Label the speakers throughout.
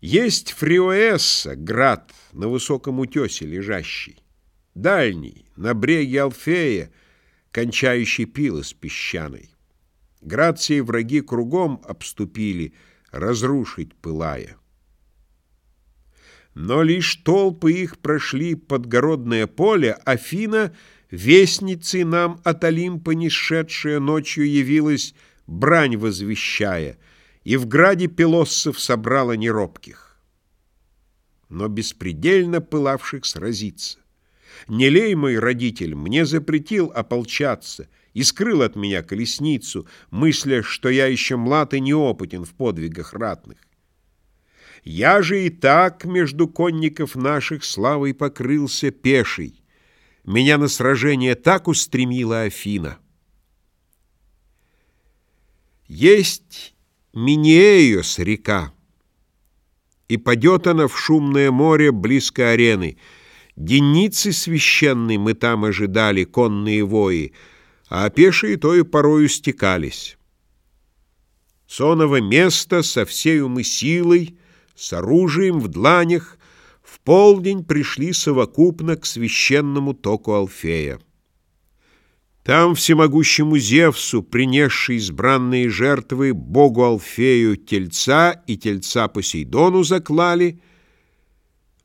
Speaker 1: Есть Фриоэсса, град, на высоком утесе лежащий, Дальний, на бреге Алфея, кончающий пилос песчаной. Град сей враги кругом обступили, разрушить пылая. Но лишь толпы их прошли подгородное поле, Афина, вестницей нам от Олимпа несшедшая, ночью явилась, брань возвещая — и в граде пилоссов собрала неробких, но беспредельно пылавших сразиться. Нелей мой родитель мне запретил ополчаться и скрыл от меня колесницу, мысля, что я еще млад и неопытен в подвигах ратных. Я же и так между конников наших славой покрылся пеший. Меня на сражение так устремила Афина. Есть Минеиос река. И падет она в шумное море близко арены. Деницы священной мы там ожидали, конные вои, а пешие тою порою стекались. Соново место со всею мы силой, с оружием в дланях, в полдень пришли совокупно к священному току Алфея. Там всемогущему Зевсу, принесший избранные жертвы, богу Алфею тельца и тельца Посейдону заклали,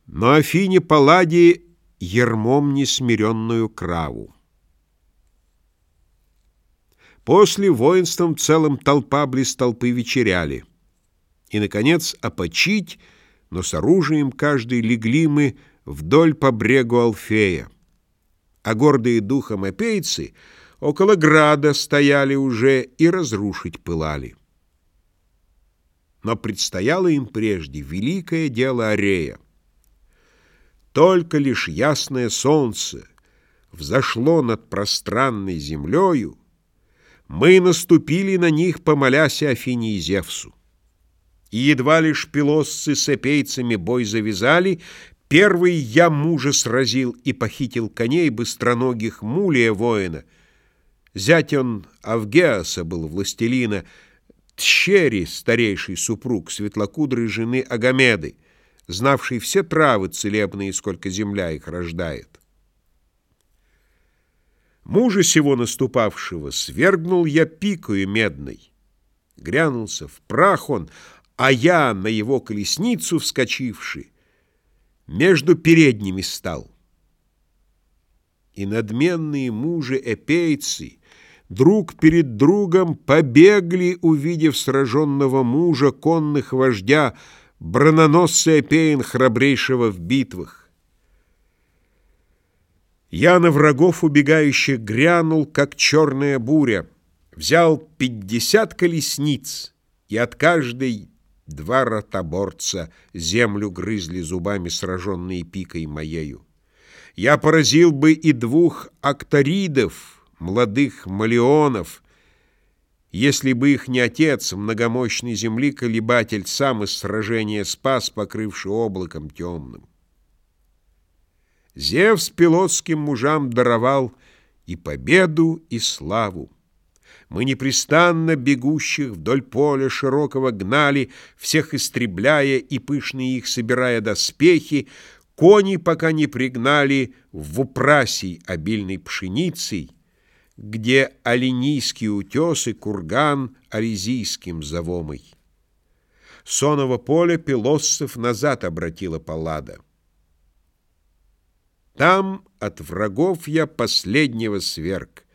Speaker 1: но Афине Палладии ермом несмиренную краву. После воинством целым толпа близ толпы вечеряли. И, наконец, опочить, но с оружием каждый легли мы вдоль по брегу Алфея а гордые духом эпейцы около града стояли уже и разрушить пылали. Но предстояло им прежде великое дело Арея. Только лишь ясное солнце взошло над пространной землею, мы наступили на них, помолясь Афине и Зевсу. И едва лишь пилосцы с эпейцами бой завязали, Первый я мужа сразил и похитил коней быстроногих мулия воина. Зять он Авгеаса был властелина, Тщери, старейший супруг светлокудрой жены Агамеды, знавший все травы целебные, сколько земля их рождает. Мужа сего наступавшего свергнул я пикою медной. Грянулся в прах он, а я, на его колесницу вскочивший, между передними стал. И надменные мужи-эпейцы друг перед другом побегли, увидев сраженного мужа, конных вождя, брононосца Эпеин, храбрейшего в битвах. Я на врагов убегающих грянул, как черная буря, взял пятьдесят колесниц, и от каждой Два ротоборца землю грызли зубами, сраженные пикой моею. Я поразил бы и двух акторидов, молодых малеонов, если бы их не отец, многомощный земли колебатель, сам из сражения спас, покрывший облаком темным. Зевс пилотским мужам даровал и победу, и славу. Мы непрестанно бегущих вдоль поля широкого гнали, всех истребляя и пышные их собирая доспехи, кони пока не пригнали в упрасий обильной пшеницей, где оленийские утесы курган ализийским завомой. Соново поле пилоссов назад обратила Паллада. Там от врагов я последнего сверг,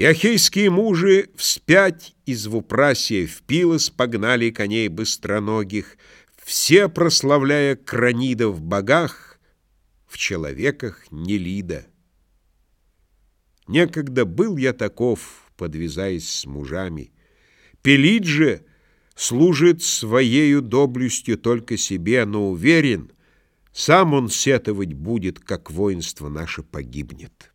Speaker 1: и ахейские мужи вспять из Вупрасия в Пилос погнали коней быстроногих, все прославляя кранида в богах, в человеках Нелида. Некогда был я таков, подвязаясь с мужами. Пелид же служит своею доблестью только себе, но уверен, сам он сетовать будет, как воинство наше погибнет».